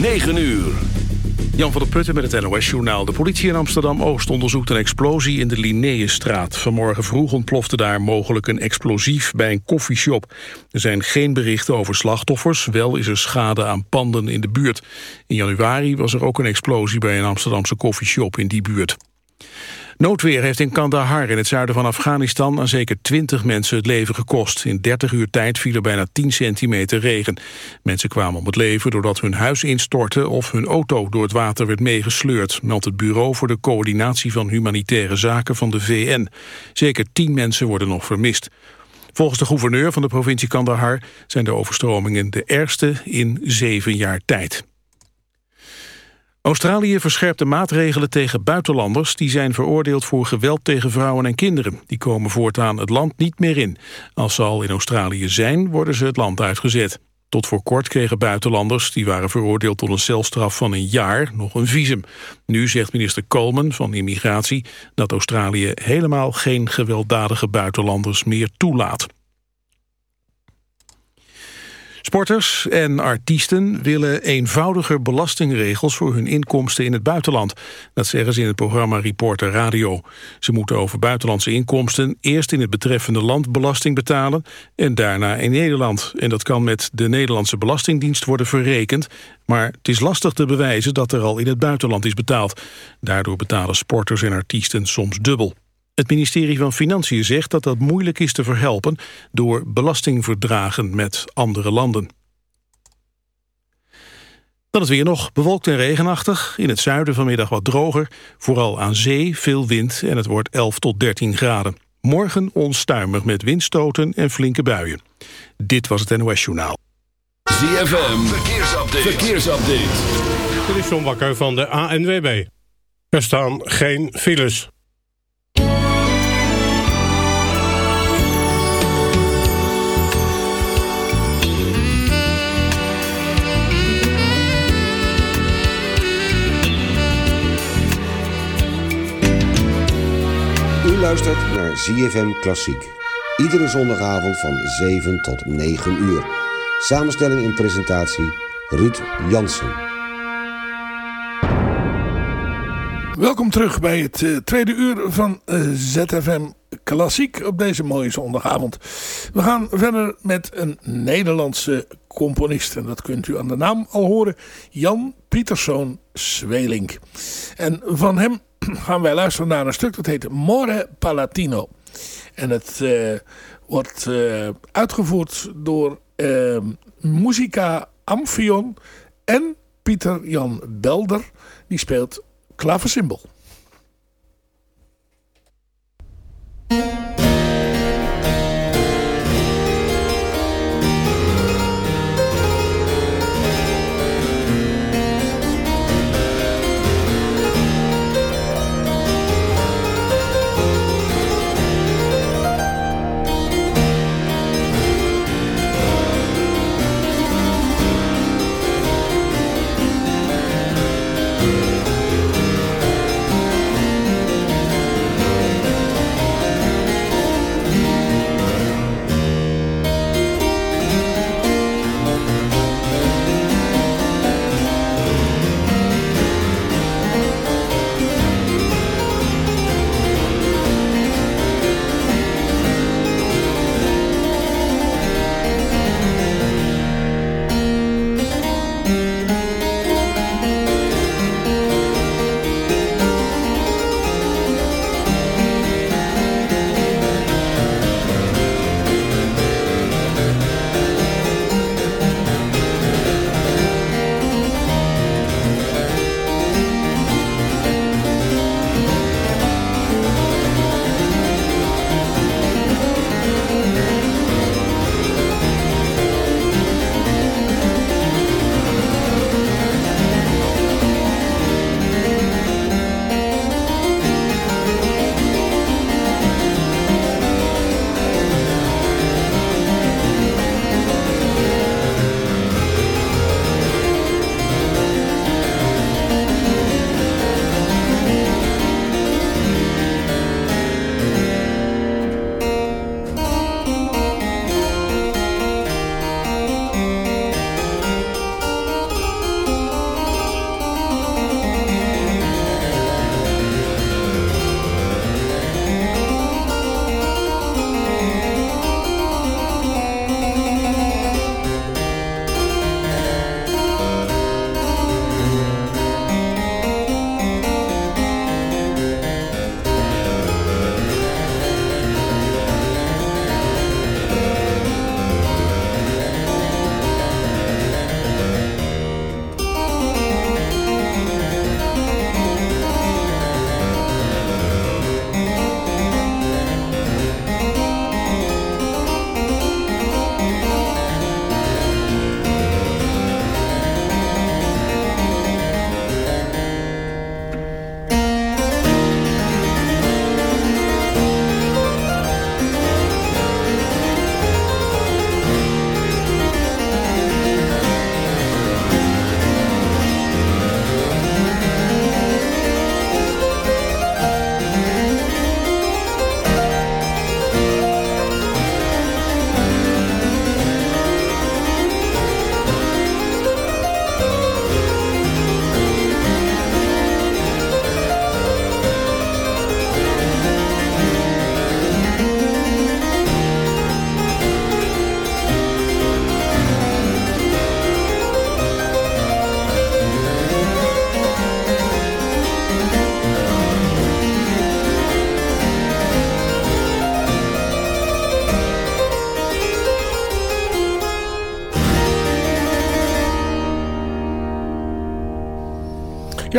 9 uur. Jan van der Putten met het NOS-journaal. De politie in Amsterdam-Oost onderzoekt een explosie in de Linnaeusstraat. Vanmorgen vroeg ontplofte daar mogelijk een explosief bij een koffieshop. Er zijn geen berichten over slachtoffers, wel is er schade aan panden in de buurt. In januari was er ook een explosie bij een Amsterdamse koffieshop in die buurt. Noodweer heeft in Kandahar in het zuiden van Afghanistan aan zeker 20 mensen het leven gekost. In 30 uur tijd viel er bijna 10 centimeter regen. Mensen kwamen om het leven doordat hun huis instortte of hun auto door het water werd meegesleurd, meldt het Bureau voor de Coördinatie van Humanitaire Zaken van de VN. Zeker 10 mensen worden nog vermist. Volgens de gouverneur van de provincie Kandahar zijn de overstromingen de ergste in zeven jaar tijd. Australië verscherpt de maatregelen tegen buitenlanders... die zijn veroordeeld voor geweld tegen vrouwen en kinderen. Die komen voortaan het land niet meer in. Als ze al in Australië zijn, worden ze het land uitgezet. Tot voor kort kregen buitenlanders, die waren veroordeeld tot een celstraf van een jaar, nog een visum. Nu zegt minister Coleman van Immigratie dat Australië helemaal geen gewelddadige buitenlanders meer toelaat. Sporters en artiesten willen eenvoudiger belastingregels voor hun inkomsten in het buitenland. Dat zeggen ze in het programma Reporter Radio. Ze moeten over buitenlandse inkomsten eerst in het betreffende land belasting betalen en daarna in Nederland. En dat kan met de Nederlandse Belastingdienst worden verrekend, maar het is lastig te bewijzen dat er al in het buitenland is betaald. Daardoor betalen sporters en artiesten soms dubbel. Het ministerie van Financiën zegt dat dat moeilijk is te verhelpen... door belastingverdragen met andere landen. Dan het weer nog bewolkt en regenachtig. In het zuiden vanmiddag wat droger. Vooral aan zee veel wind en het wordt 11 tot 13 graden. Morgen onstuimig met windstoten en flinke buien. Dit was het NOS Journaal. ZFM, verkeersupdate. verkeersupdate. Dit is John Bakker van de ANWB. Er staan geen files. Luistert naar ZFM Klassiek. Iedere zondagavond van 7 tot 9 uur. Samenstelling en presentatie Ruud Jansen. Welkom terug bij het uh, tweede uur van eh, ZFM Klassiek op deze mooie zondagavond. We gaan verder met een Nederlandse componist. En dat kunt u aan de naam al horen. Jan Pieterszoon Zwelink. En van hem gaan wij luisteren naar een stuk dat heet More Palatino. En het uh, wordt uh, uitgevoerd door uh, Musica Amphion en Pieter Jan Belder. Die speelt klaversymbol.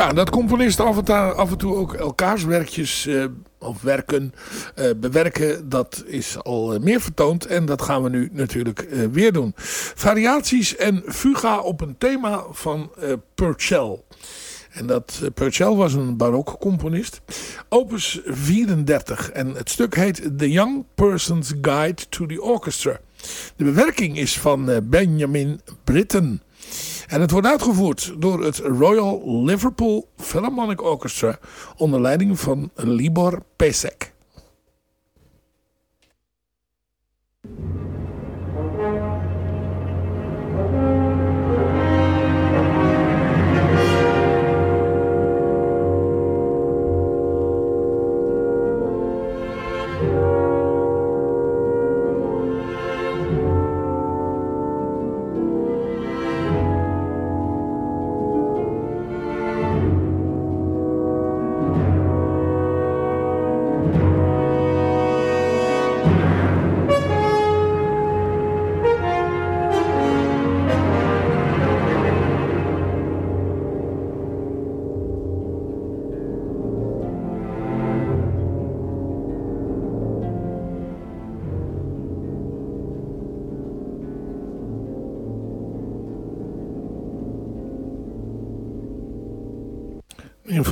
Ja, dat componisten af en, toe, af en toe ook elkaars werkjes uh, of werken uh, bewerken, dat is al uh, meer vertoond. En dat gaan we nu natuurlijk weer doen. Variaties en fuga op een thema van Purcell. En dat Purcell was een barok componist. Opus 34. En het stuk heet The Young Person's Guide to the Orchestra. De bewerking is van Benjamin Britten. En het wordt uitgevoerd door het Royal Liverpool Philharmonic Orchestra onder leiding van Libor Pesek.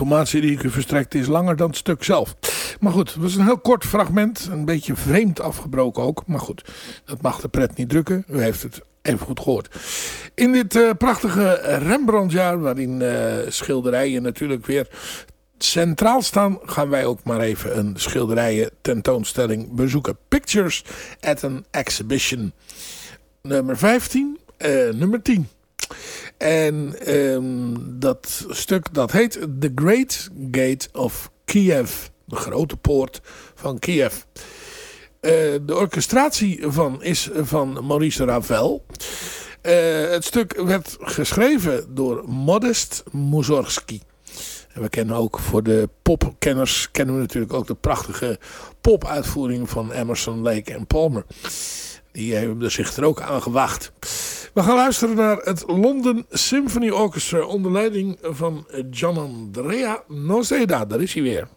Informatie die ik u verstrekt is langer dan het stuk zelf. Maar goed, het was een heel kort fragment. Een beetje vreemd afgebroken ook. Maar goed, dat mag de pret niet drukken. U heeft het even goed gehoord. In dit uh, prachtige Rembrandtjaar, waarin uh, schilderijen natuurlijk weer centraal staan, gaan wij ook maar even een schilderijen tentoonstelling bezoeken. Pictures at an Exhibition. Nummer 15, uh, eh, nummer 10. En um, dat stuk dat heet The Great Gate of Kiev. De grote poort van Kiev. Uh, de orchestratie van is van Maurice Ravel. Uh, het stuk werd geschreven door Modest Mussorgsky. We kennen ook voor de popkenners kennen we natuurlijk ook de prachtige popuitvoering van Emerson, Lake en Palmer. Die hebben zich er ook aan gewacht. We gaan luisteren naar het London Symphony Orchestra onder leiding van Gianandrea Noceda. Daar is hij weer.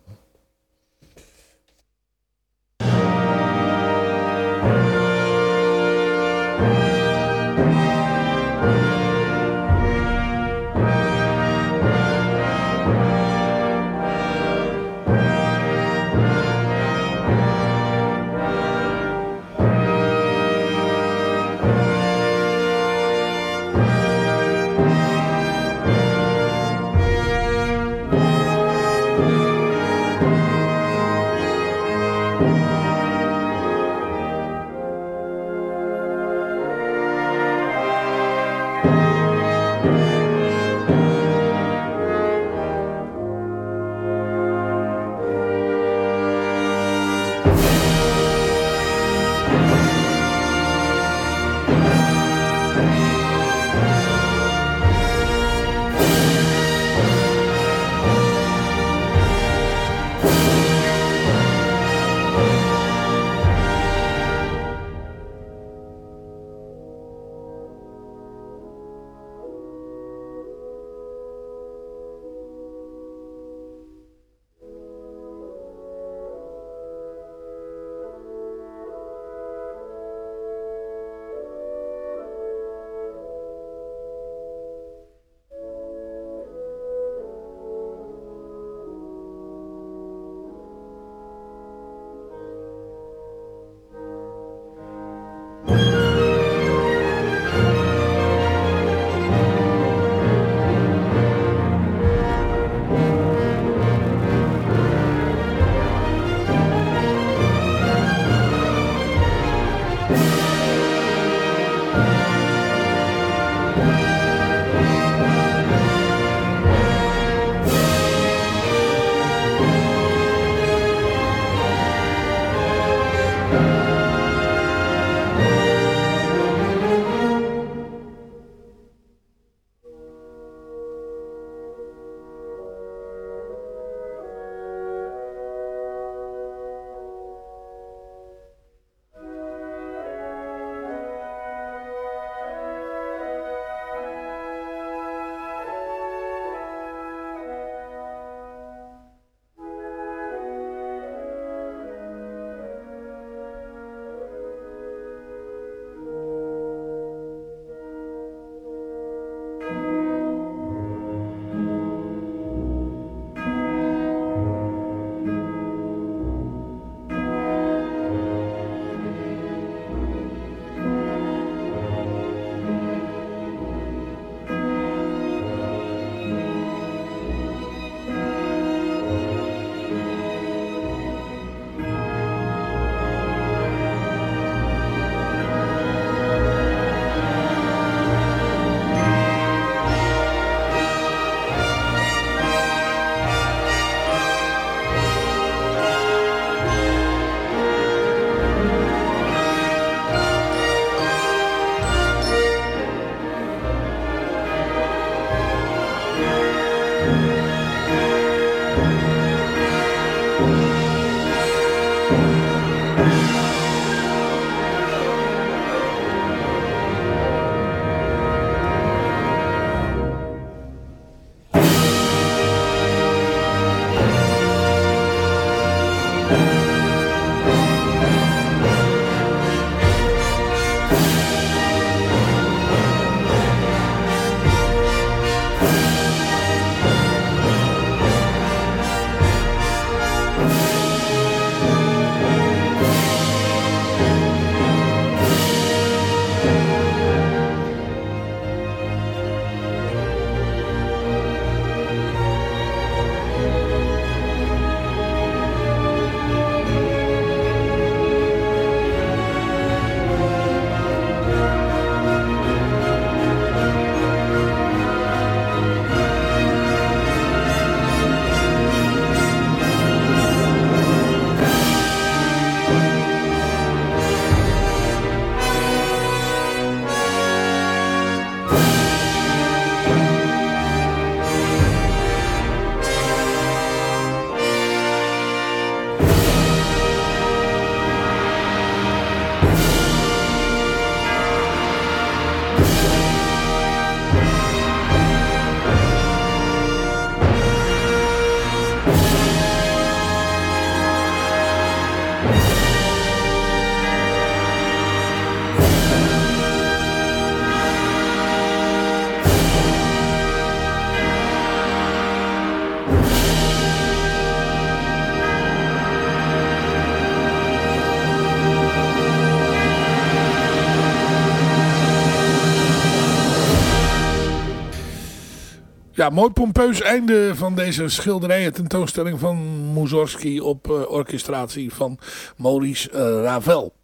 Ja, mooi pompeus einde van deze schilderijen tentoonstelling van Mussorgsky op uh, orchestratie van Maurice uh, Ravel.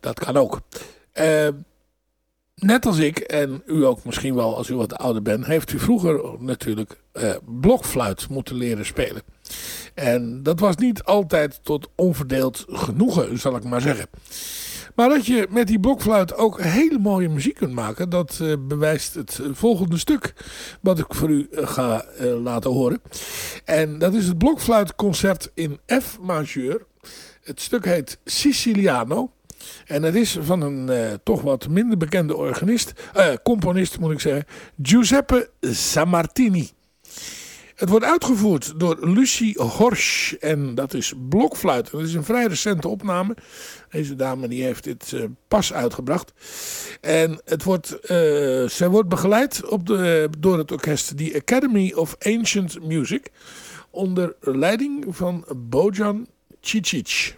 Dat kan ook. Uh, net als ik, en u ook misschien wel als u wat ouder bent, heeft u vroeger natuurlijk blokfluit moeten leren spelen. En dat was niet altijd tot onverdeeld genoegen, zal ik maar zeggen. Maar dat je met die blokfluit ook hele mooie muziek kunt maken, dat uh, bewijst het volgende stuk wat ik voor u uh, ga uh, laten horen. En dat is het blokfluitconcert in F majeur. Het stuk heet Siciliano. En het is van een toch wat minder bekende organist, componist moet ik zeggen, Giuseppe Sammartini. Het wordt uitgevoerd door Lucie Horsch en dat is blokfluit. Dat is een vrij recente opname. Deze dame die heeft dit uh, pas uitgebracht. En het wordt, uh, zij wordt begeleid op de, door het orkest The Academy of Ancient Music. Onder leiding van Bojan Cicic.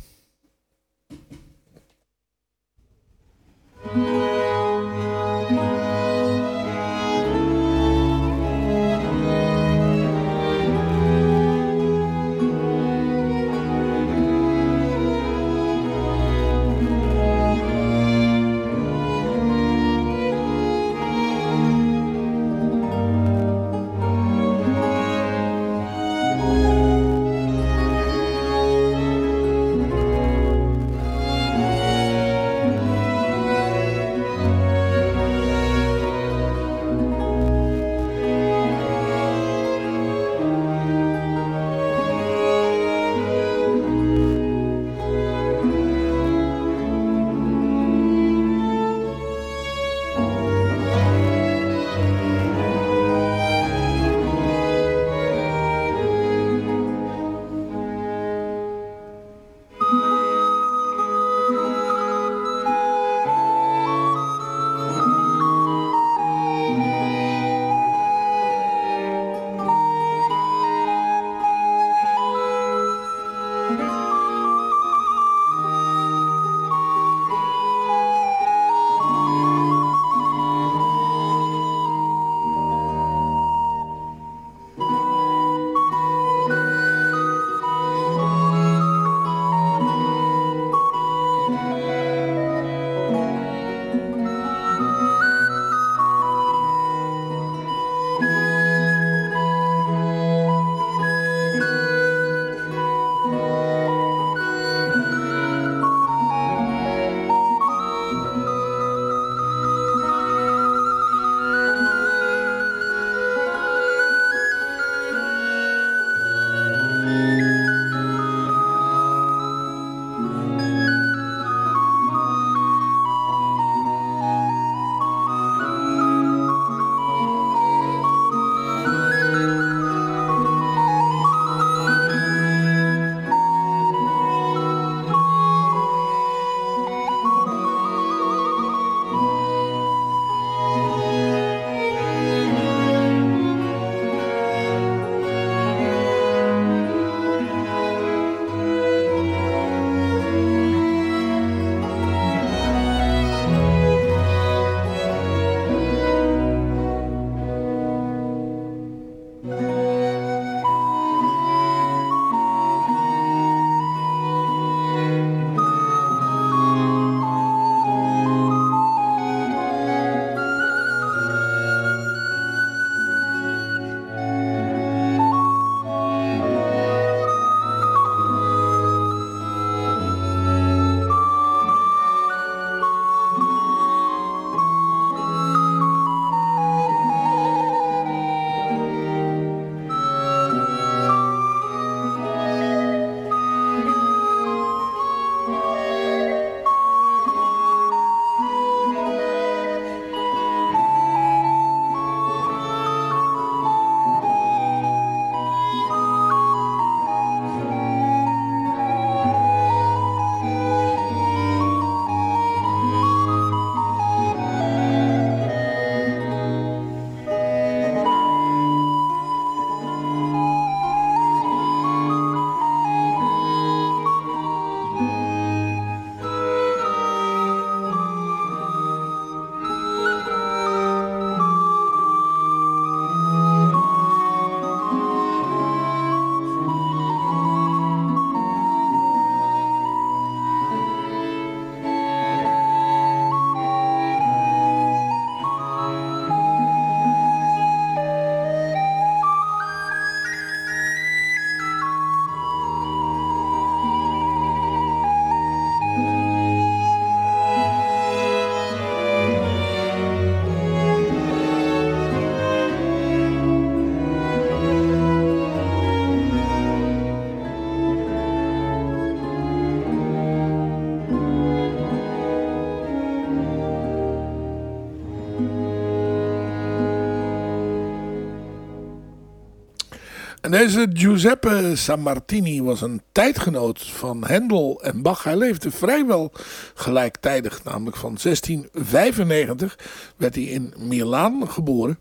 Deze Giuseppe Sammartini was een tijdgenoot van Hendel en Bach. Hij leefde vrijwel gelijktijdig, namelijk van 1695 werd hij in Milaan geboren.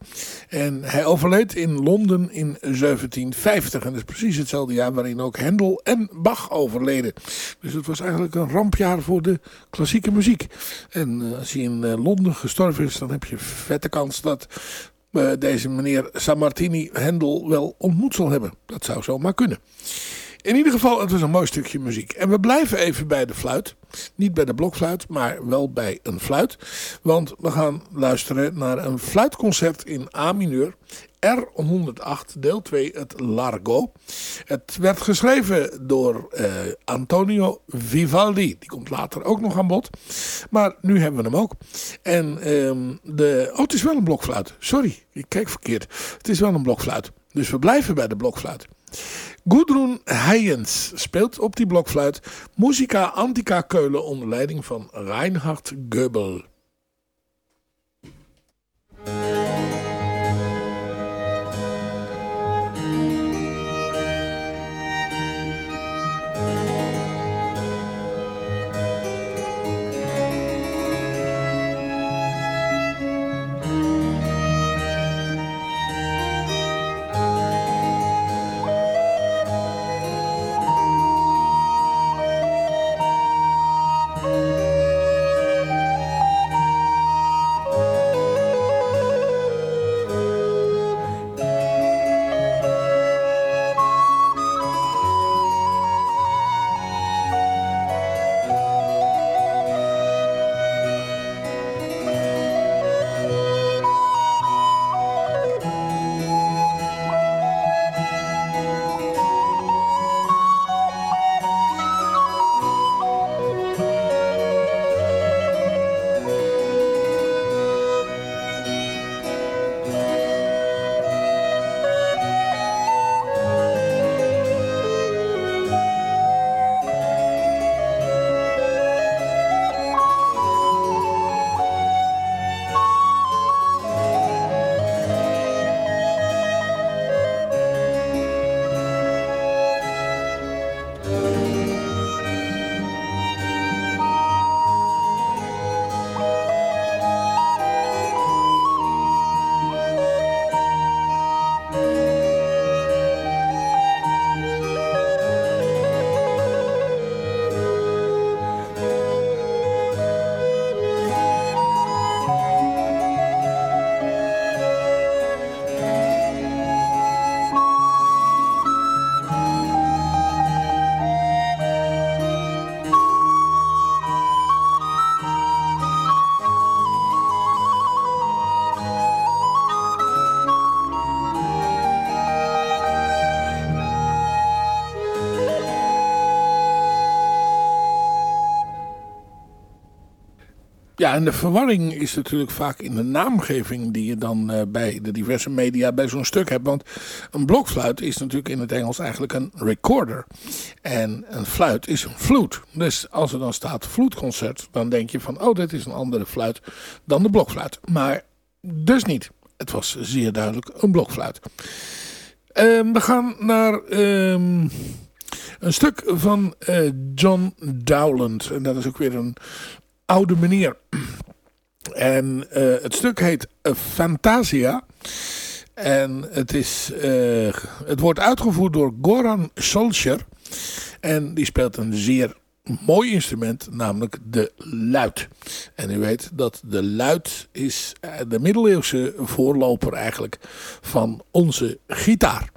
En hij overleed in Londen in 1750. En dat is precies hetzelfde jaar waarin ook Hendel en Bach overleden. Dus het was eigenlijk een rampjaar voor de klassieke muziek. En uh, als hij in uh, Londen gestorven is, dan heb je vette kans dat deze meneer Sammartini Hendel wel ontmoet zal hebben. Dat zou zomaar kunnen. In ieder geval, het was een mooi stukje muziek. En we blijven even bij de fluit. Niet bij de blokfluit, maar wel bij een fluit. Want we gaan luisteren naar een fluitconcert in A mineur. R108 deel 2, het Largo. Het werd geschreven door uh, Antonio Vivaldi. Die komt later ook nog aan bod. Maar nu hebben we hem ook. En um, de... Oh, het is wel een blokfluit. Sorry, ik kijk verkeerd. Het is wel een blokfluit. Dus we blijven bij de blokfluit. Gudrun Heijens speelt op die blokfluit Musica Antica Keulen onder leiding van Reinhard Goebel. Ja, en de verwarring is natuurlijk vaak in de naamgeving die je dan uh, bij de diverse media bij zo'n stuk hebt. Want een blokfluit is natuurlijk in het Engels eigenlijk een recorder. En een fluit is een fluit. Dus als er dan staat fluitconcert, dan denk je van, oh, dit is een andere fluit dan de blokfluit. Maar dus niet. Het was zeer duidelijk een blokfluit. Uh, we gaan naar... Uh, een stuk van uh, John Dowland. En dat is ook weer een oude meneer. En uh, het stuk heet Fantasia. En het, is, uh, het wordt uitgevoerd door Goran Solskjaer. En die speelt een zeer mooi instrument, namelijk de luid. En u weet dat de luid is eh, de middeleeuwse voorloper eigenlijk van onze gitaar.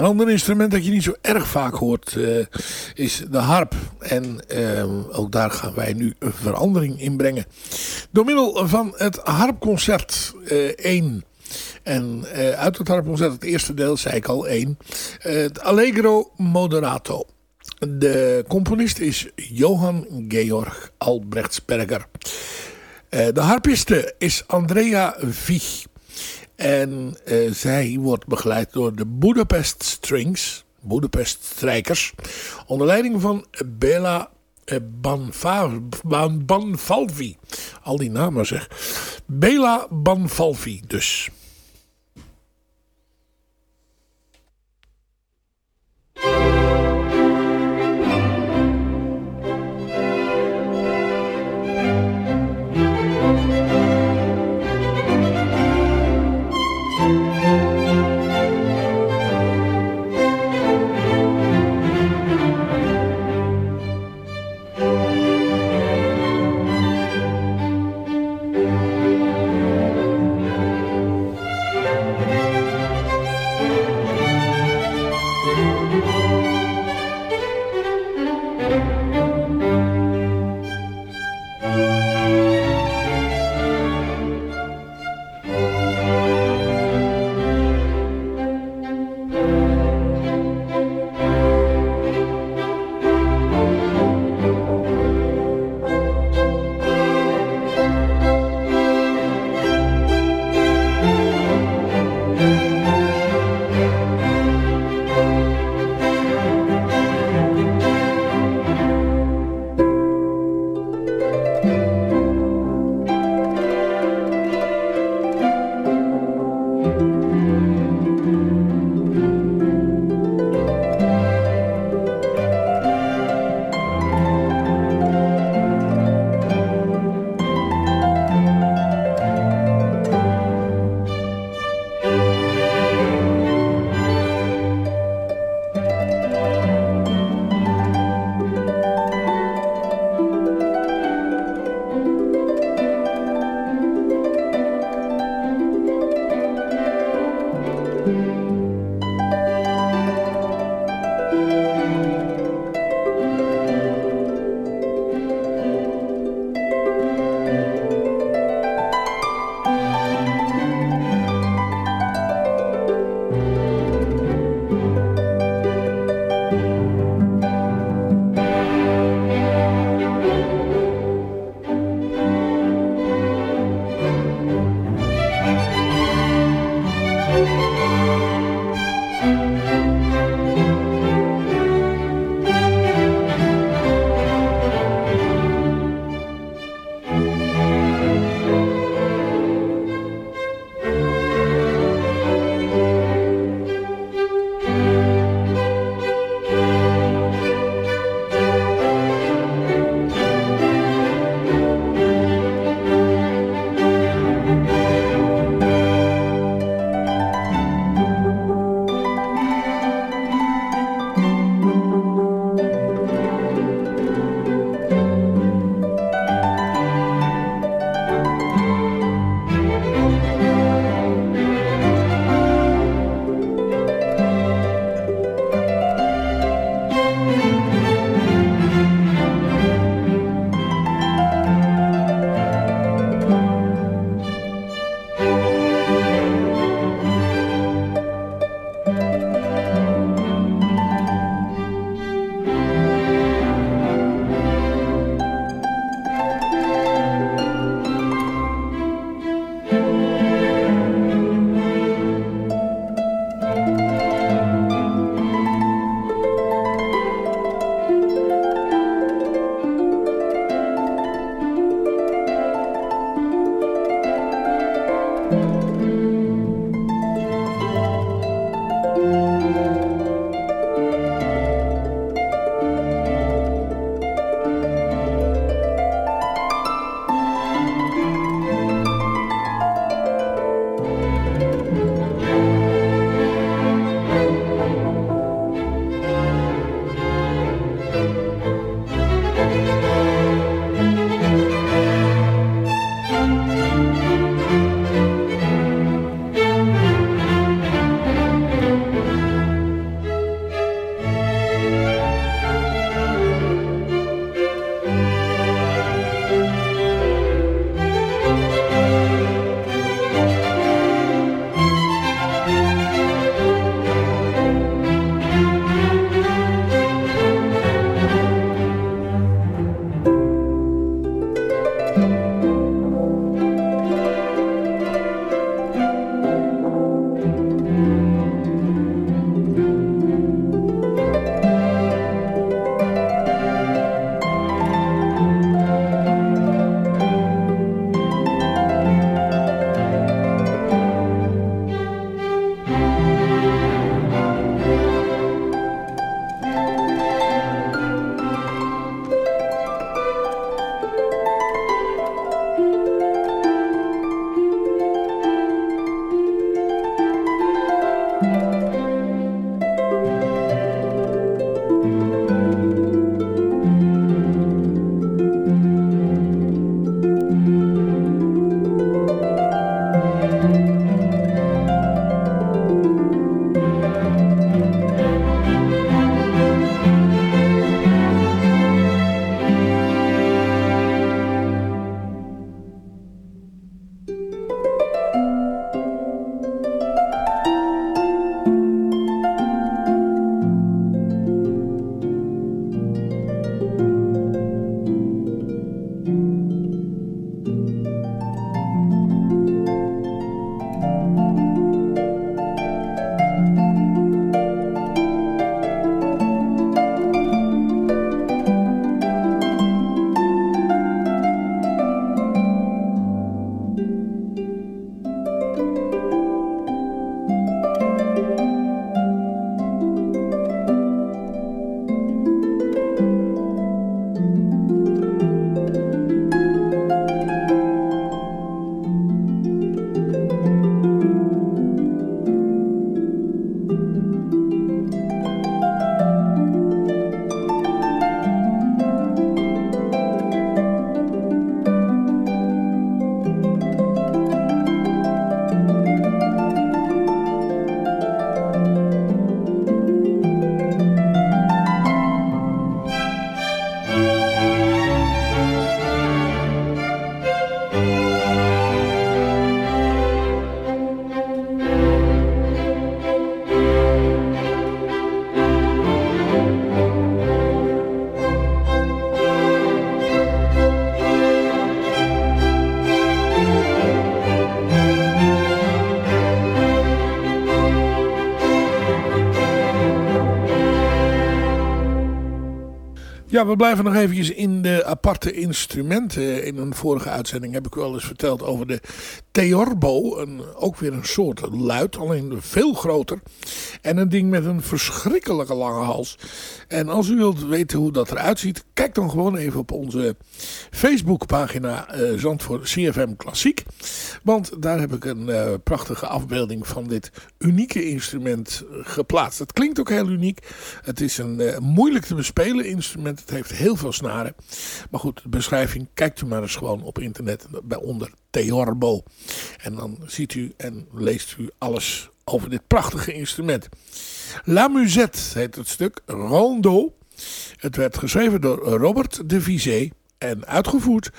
Een ander instrument dat je niet zo erg vaak hoort uh, is de harp. En uh, ook daar gaan wij nu een verandering in brengen. Door middel van het harpconcert uh, 1. En uit het harpconcert, het eerste deel, zei ik al 1. het Allegro Moderato. De componist is Johan Georg Albrechtsberger. de harpiste is Andrea Vich. En eh, zij wordt begeleid door de Budapest Strings, Budapest Strijkers, onder leiding van Bella eh, Banfalfi. Banfalvi. Al die namen zeg. Bela Banfalvi dus. Ja, we blijven nog eventjes in de aparte instrumenten. In een vorige uitzending heb ik wel eens verteld over de Theorbo. Een, ook weer een soort luid, alleen veel groter. En een ding met een verschrikkelijke lange hals. En als u wilt weten hoe dat eruit ziet, kijk dan gewoon even op onze Facebookpagina uh, Zandvoort CFM Klassiek. Want daar heb ik een uh, prachtige afbeelding van dit unieke instrument geplaatst. Het klinkt ook heel uniek. Het is een moeilijk te bespelen instrument. Het heeft heel veel snaren. Maar goed, de beschrijving, kijkt u maar eens gewoon op internet bij onder Theorbo. En dan ziet u en leest u alles over dit prachtige instrument. La Musette heet het stuk, Rondo. Het werd geschreven door Robert de Vizé en uitgevoerd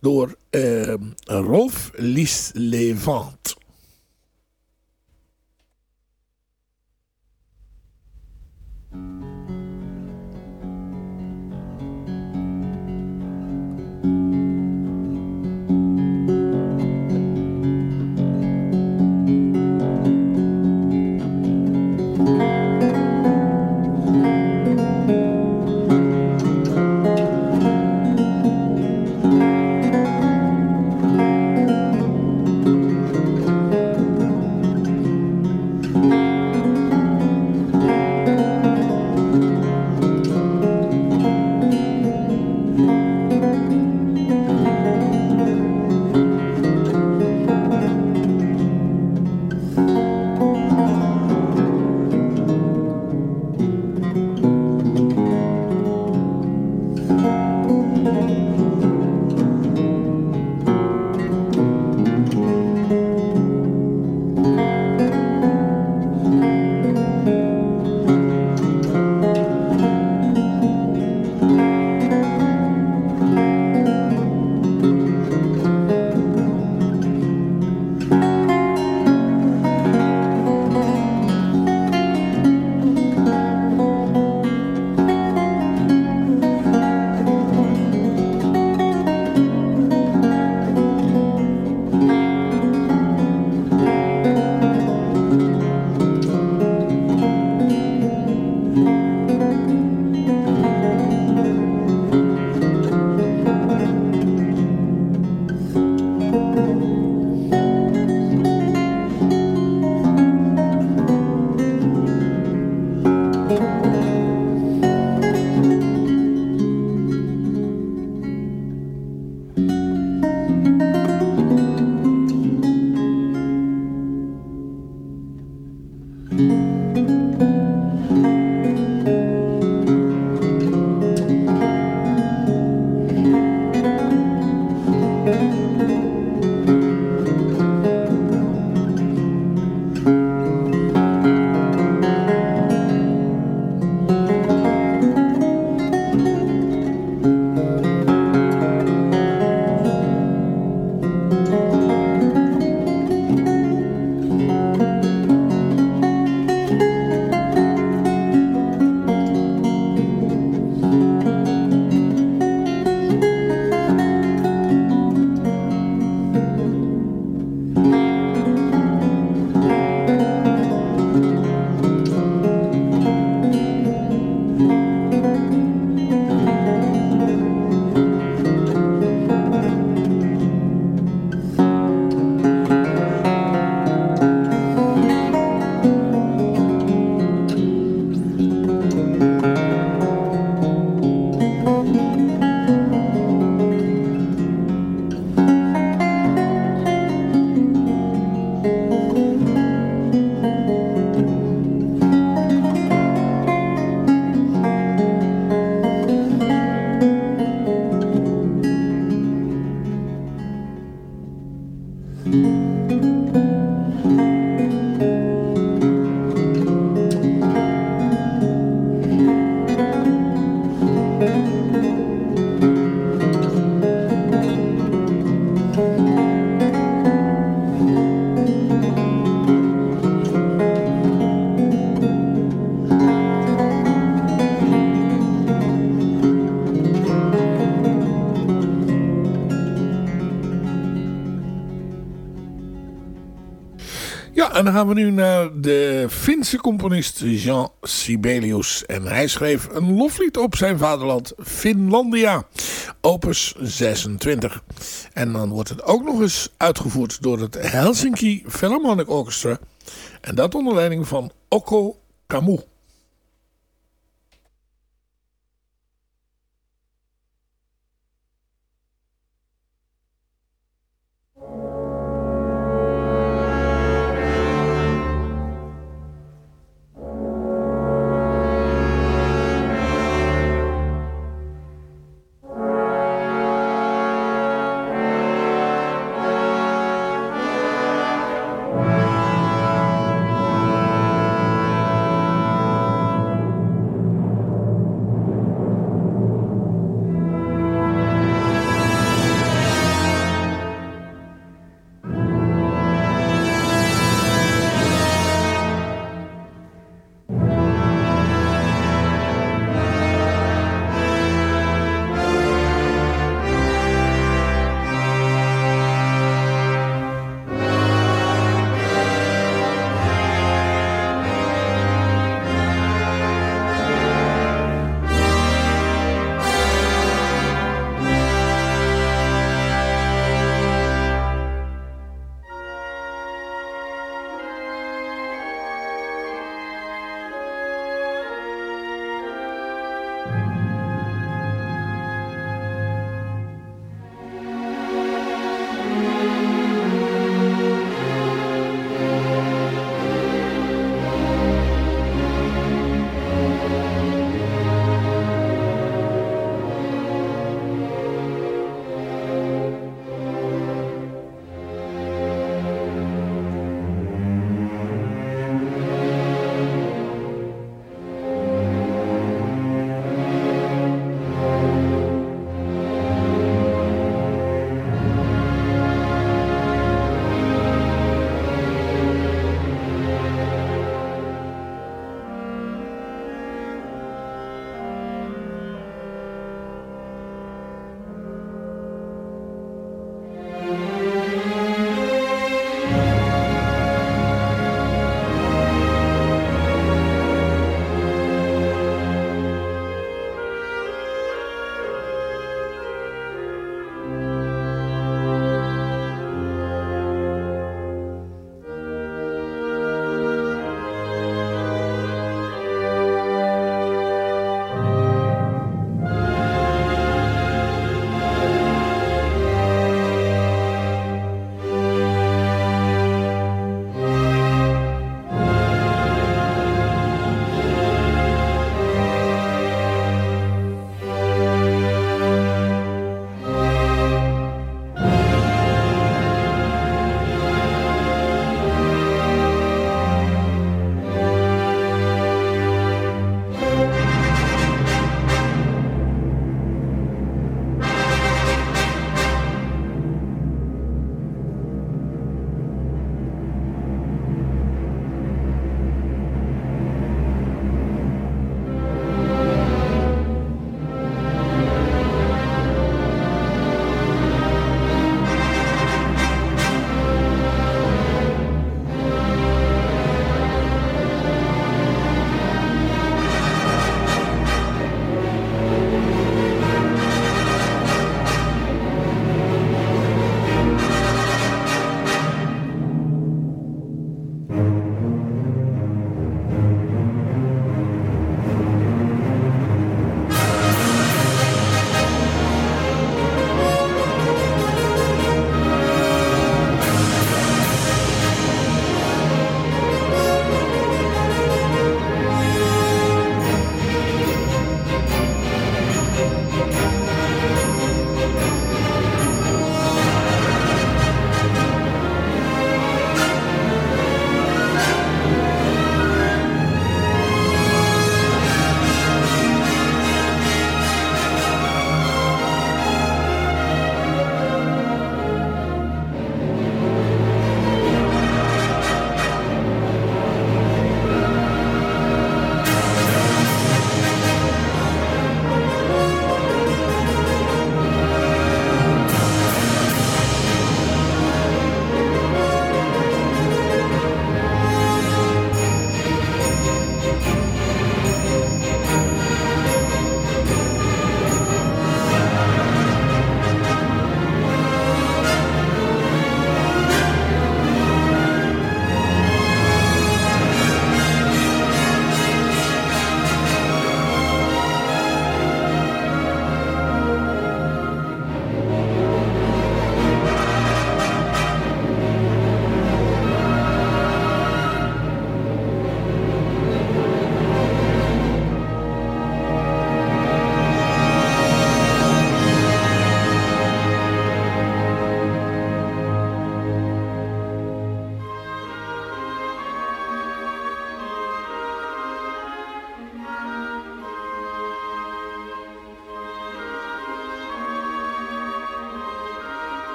door eh, Rolf Lislevant. thank dan gaan we nu naar de Finse componist Jean Sibelius. En hij schreef een loflied op zijn vaderland Finlandia, opus 26. En dan wordt het ook nog eens uitgevoerd door het Helsinki Philharmonic Orchestra. En dat onder leiding van Okko Kamu.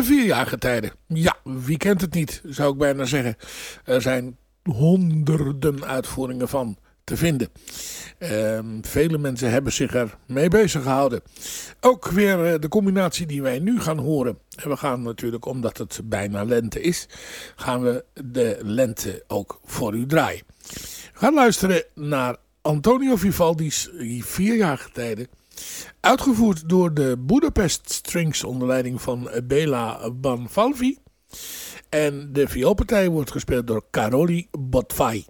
De vierjaargetijden. Ja, wie kent het niet, zou ik bijna zeggen. Er zijn honderden uitvoeringen van te vinden. Ehm, vele mensen hebben zich er mee bezig gehouden. Ook weer eh, de combinatie die wij nu gaan horen. En we gaan natuurlijk, omdat het bijna lente is, gaan we de lente ook voor u draaien. We gaan luisteren naar Antonio Vivaldi's vierjarige tijden. Uitgevoerd door de Budapest Strings onder leiding van Bela Banfalvi. En de vioolpartij wordt gespeeld door Karoli Botvai.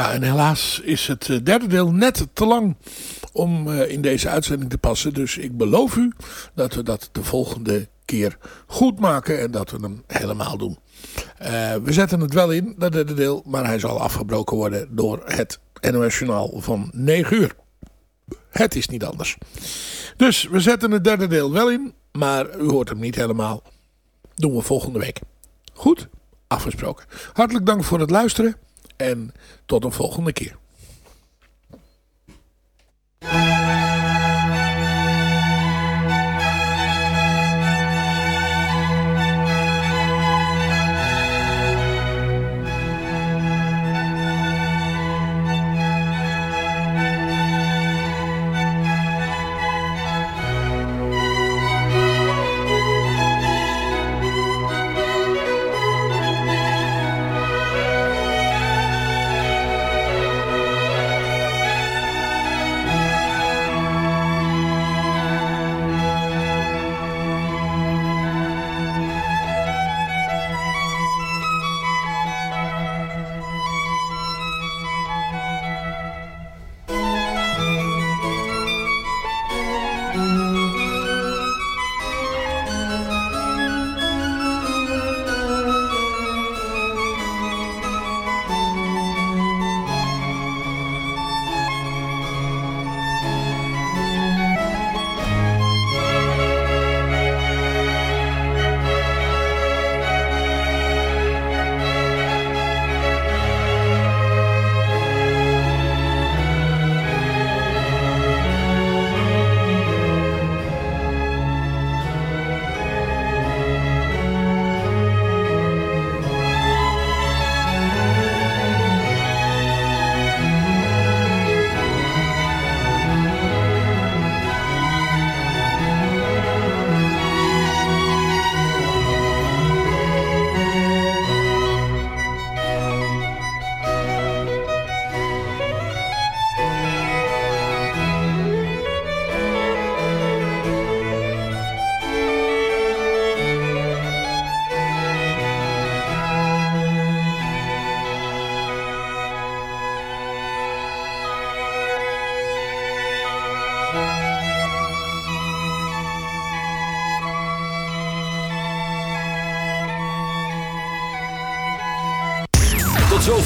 Ja, en helaas is het eh, derde deel net te lang om uh, in deze uitzending te passen. Dus ik beloof u dat we dat de volgende keer goed maken en dat we hem helemaal doen. Uh, we zetten het wel in, dat derde deel, maar hij zal afgebroken worden door het NOS Journaal van 9 uur. Het is niet anders. Dus we zetten het derde deel wel in, maar u hoort hem niet helemaal. Doen we volgende week. Goed? Afgesproken. Hartelijk dank voor het luisteren. En tot een volgende keer.